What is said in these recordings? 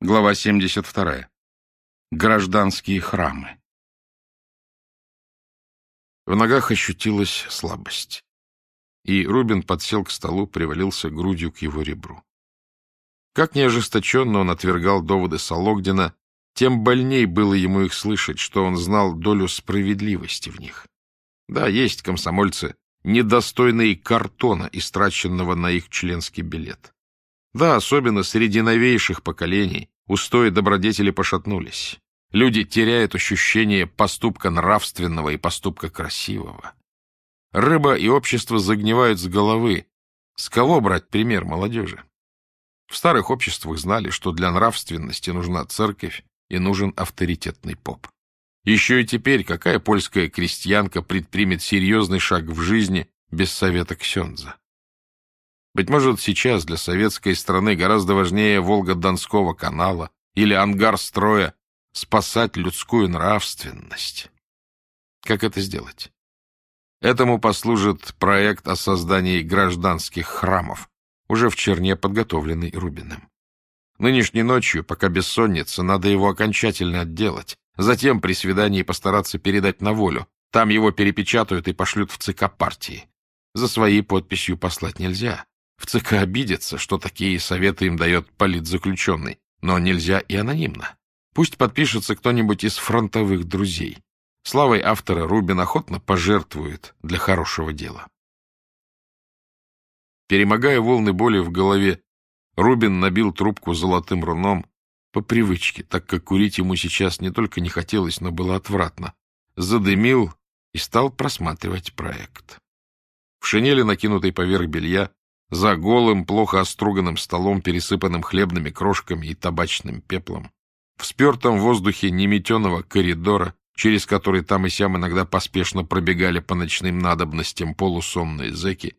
Глава 72. Гражданские храмы. В ногах ощутилась слабость, и Рубин подсел к столу, привалился грудью к его ребру. Как неожесточенно он отвергал доводы Сологдина, тем больней было ему их слышать, что он знал долю справедливости в них. Да, есть комсомольцы, недостойные картона, истраченного на их членский билет. Да, особенно среди новейших поколений устои добродетели пошатнулись. Люди теряют ощущение поступка нравственного и поступка красивого. Рыба и общество загнивают с головы. С кого брать пример молодежи? В старых обществах знали, что для нравственности нужна церковь и нужен авторитетный поп. Еще и теперь какая польская крестьянка предпримет серьезный шаг в жизни без совета Ксенза? Быть может, сейчас для советской страны гораздо важнее Волго-Донского канала или ангар строя спасать людскую нравственность. Как это сделать? Этому послужит проект о создании гражданских храмов, уже в черне подготовленный Рубиным. Нынешней ночью, пока бессонница, надо его окончательно отделать, затем при свидании постараться передать на волю. Там его перепечатают и пошлют в ЦК партии. За своей подписью послать нельзя. В ЦК обидится, что такие советы им дает политзаключенный, но нельзя и анонимно. Пусть подпишется кто-нибудь из фронтовых друзей. Славой автора Рубин охотно пожертвует для хорошего дела. Перемогая волны боли в голове, Рубин набил трубку золотым руном по привычке, так как курить ему сейчас не только не хотелось, но было отвратно. Задымил и стал просматривать проект. В шинели, накинутой поверх белья, за голым, плохо оструганным столом, пересыпанным хлебными крошками и табачным пеплом, в спертом воздухе неметеного коридора, через который там и сям иногда поспешно пробегали по ночным надобностям полусонные зэки,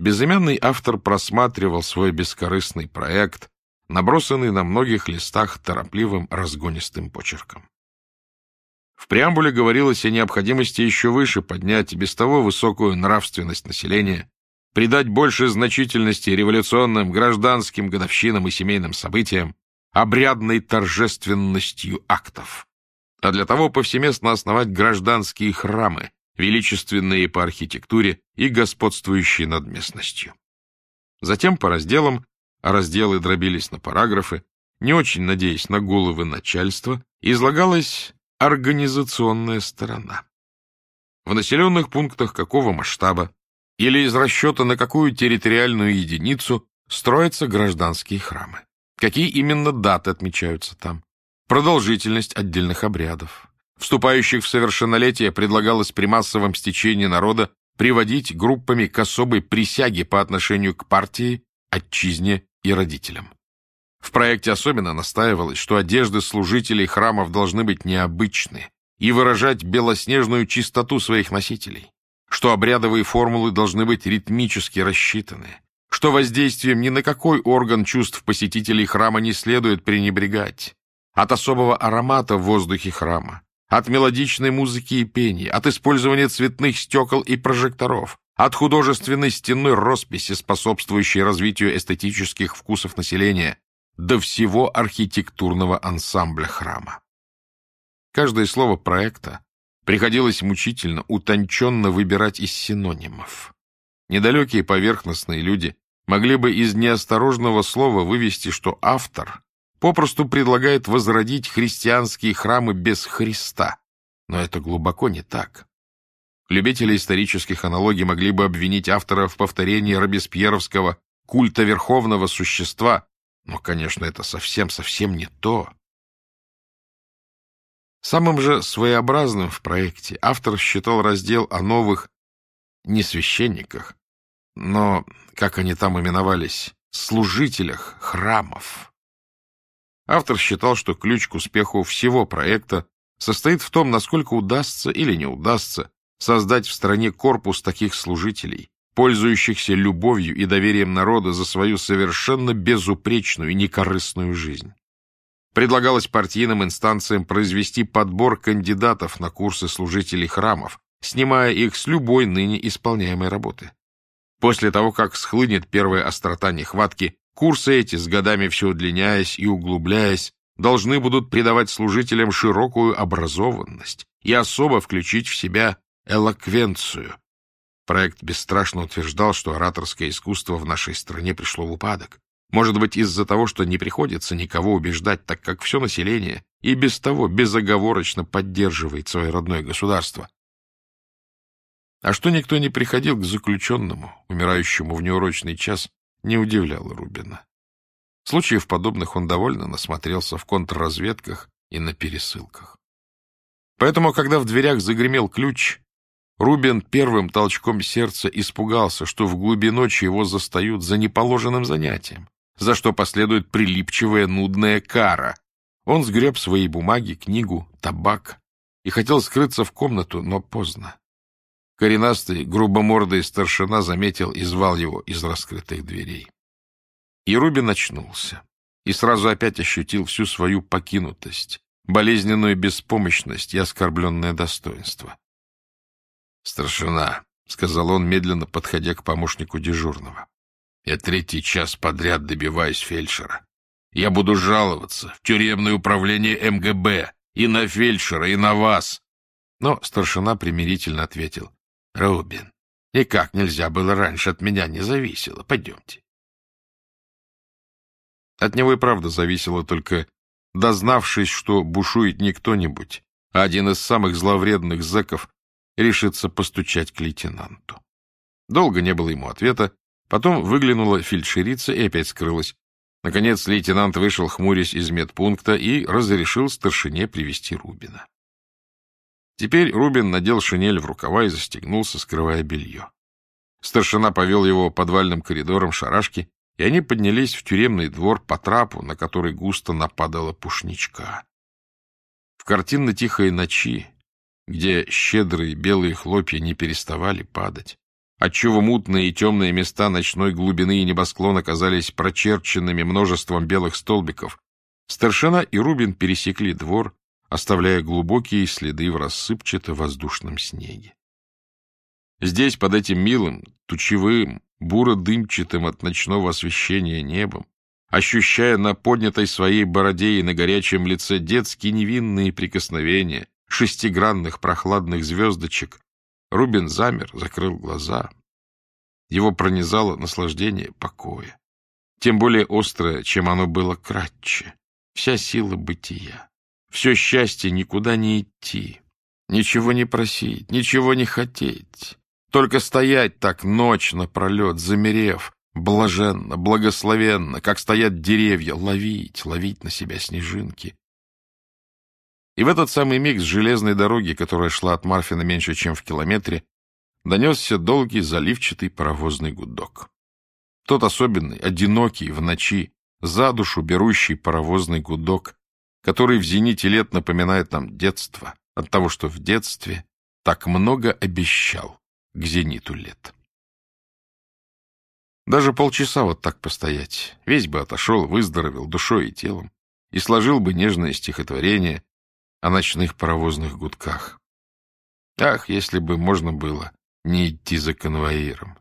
безымянный автор просматривал свой бескорыстный проект, набросанный на многих листах торопливым разгонистым почерком. В преамбуле говорилось о необходимости еще выше поднять без того высокую нравственность населения, придать больше значительности революционным, гражданским годовщинам и семейным событиям, обрядной торжественностью актов. А для того повсеместно основать гражданские храмы, величественные по архитектуре и господствующие над местностью. Затем по разделам, а разделы дробились на параграфы, не очень надеясь на головы начальства, излагалась организационная сторона. В населенных пунктах какого масштаба, или из расчета на какую территориальную единицу строятся гражданские храмы. Какие именно даты отмечаются там? Продолжительность отдельных обрядов. Вступающих в совершеннолетие предлагалось при массовом стечении народа приводить группами к особой присяге по отношению к партии, отчизне и родителям. В проекте особенно настаивалось, что одежды служителей храмов должны быть необычны и выражать белоснежную чистоту своих носителей что обрядовые формулы должны быть ритмически рассчитаны, что воздействием ни на какой орган чувств посетителей храма не следует пренебрегать, от особого аромата в воздухе храма, от мелодичной музыки и пения, от использования цветных стекол и прожекторов, от художественной стенной росписи, способствующей развитию эстетических вкусов населения, до всего архитектурного ансамбля храма. Каждое слово проекта Приходилось мучительно, утонченно выбирать из синонимов. Недалекие поверхностные люди могли бы из неосторожного слова вывести, что автор попросту предлагает возродить христианские храмы без Христа. Но это глубоко не так. Любители исторических аналогий могли бы обвинить автора в повторении робеспьеровского культа верховного существа, но, конечно, это совсем-совсем не то. Самым же своеобразным в проекте автор считал раздел о новых не священниках, но, как они там именовались, служителях храмов. Автор считал, что ключ к успеху всего проекта состоит в том, насколько удастся или не удастся создать в стране корпус таких служителей, пользующихся любовью и доверием народа за свою совершенно безупречную и некорыстную жизнь. Предлагалось партийным инстанциям произвести подбор кандидатов на курсы служителей храмов, снимая их с любой ныне исполняемой работы. После того, как схлынет первая острота нехватки, Курсы эти, с годами все удлиняясь и углубляясь, должны будут придавать служителям широкую образованность и особо включить в себя элоквенцию. Проект бесстрашно утверждал, что ораторское искусство в нашей стране пришло в упадок. Может быть, из-за того, что не приходится никого убеждать, так как все население и без того безоговорочно поддерживает свое родное государство. А что никто не приходил к заключенному, умирающему в неурочный час, не удивляло Рубина. Случаев подобных он довольно насмотрелся в контрразведках и на пересылках. Поэтому, когда в дверях загремел ключ, Рубин первым толчком сердца испугался, что в глубине ночи его застают за неположенным занятием, за что последует прилипчивая нудная кара. Он сгреб свои бумаги, книгу, табак и хотел скрыться в комнату, но поздно. Коренастый, грубомордый старшина заметил и звал его из раскрытых дверей. И Рубин очнулся, и сразу опять ощутил всю свою покинутость, болезненную беспомощность и оскорбленное достоинство. «Старшина», — сказал он, медленно подходя к помощнику дежурного, — «я третий час подряд добиваюсь фельдшера. Я буду жаловаться в тюремное управление МГБ и на фельдшера, и на вас». Но старшина примирительно ответил, «Рубин, никак нельзя было раньше, от меня не зависело. Пойдемте». От него и правда зависело только, дознавшись, что бушует не кто-нибудь, а один из самых зловредных зэков решится постучать к лейтенанту. Долго не было ему ответа, потом выглянула фельдшерица и опять скрылась. Наконец лейтенант вышел, хмурясь из медпункта, и разрешил старшине привести Рубина. Теперь Рубин надел шинель в рукава и застегнулся, скрывая белье. Старшина повел его подвальным коридором шарашки и они поднялись в тюремный двор по трапу, на который густо нападала пушничка. В картинно-тихой ночи, где щедрые белые хлопья не переставали падать, отчего мутные и темные места ночной глубины и небосклона казались прочерченными множеством белых столбиков, старшина и Рубин пересекли двор, оставляя глубокие следы в рассыпчато-воздушном снеге. Здесь, под этим милым, тучевым, буро-дымчатым от ночного освещения небом, ощущая на поднятой своей бороде и на горячем лице детские невинные прикосновения шестигранных прохладных звездочек, Рубин замер, закрыл глаза. Его пронизало наслаждение покоя. Тем более острое, чем оно было кратче. Вся сила бытия. Все счастье никуда не идти. Ничего не просить, ничего не хотеть. Только стоять так ночь напролет, замерев, блаженно, благословенно, как стоят деревья, ловить, ловить на себя снежинки. И в этот самый миг с железной дороги, которая шла от Марфина меньше, чем в километре, донесся долгий заливчатый паровозный гудок. Тот особенный, одинокий, в ночи, за душу берущий паровозный гудок, который в зените лет напоминает нам детство, от того, что в детстве так много обещал к зениту лет. Даже полчаса вот так постоять, весь бы отошел, выздоровел душой и телом, и сложил бы нежное стихотворение о ночных паровозных гудках. Ах, если бы можно было не идти за конвоиром.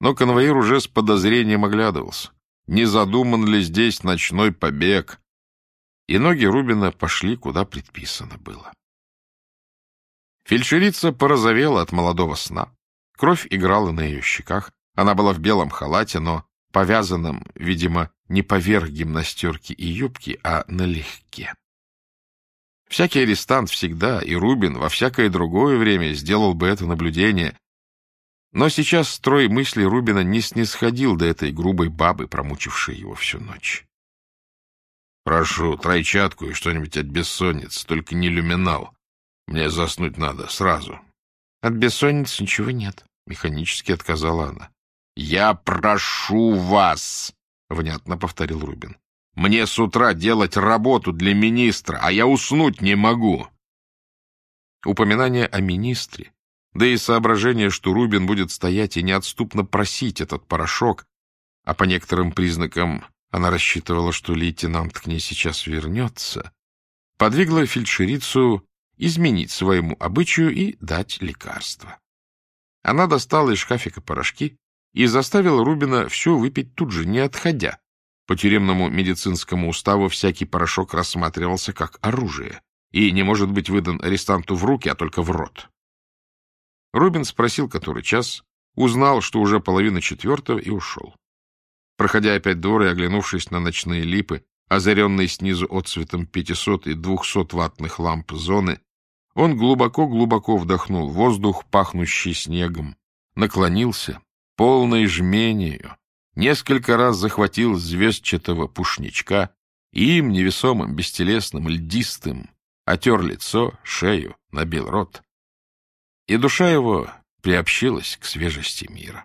Но конвоир уже с подозрением оглядывался. Не задуман ли здесь ночной побег? И ноги Рубина пошли, куда предписано было. Фельдшерица порозовела от молодого сна. Кровь играла на ее щеках. Она была в белом халате, но повязанном, видимо, не поверх гимнастерки и юбки, а налегке. Всякий арестант всегда, и Рубин во всякое другое время сделал бы это наблюдение. Но сейчас строй мысли Рубина не снисходил до этой грубой бабы, промучившей его всю ночь. «Прошу, тройчатку и что-нибудь от бессонницы, только не люминал», мне заснуть надо сразу. От бессонницы ничего нет, — механически отказала она. — Я прошу вас, — внятно повторил Рубин. — Мне с утра делать работу для министра, а я уснуть не могу. Упоминание о министре, да и соображение, что Рубин будет стоять и неотступно просить этот порошок, а по некоторым признакам она рассчитывала, что лейтенант к ней сейчас вернется, подвигло фельдшерицу изменить своему обычаю и дать лекарство. Она достала из шкафика порошки и заставила Рубина все выпить тут же, не отходя. По тюремному медицинскому уставу всякий порошок рассматривался как оружие и не может быть выдан арестанту в руки, а только в рот. Рубин спросил, который час, узнал, что уже половина четвертого, и ушел. Проходя опять двор и оглянувшись на ночные липы, озаренные снизу отцветом 500 и 200 ваттных ламп зоны, он глубоко-глубоко вдохнул воздух, пахнущий снегом, наклонился, полной жмению, несколько раз захватил звездчатого пушничка и им, невесомым, бестелесным, льдистым, отер лицо, шею, набил рот. И душа его приобщилась к свежести мира.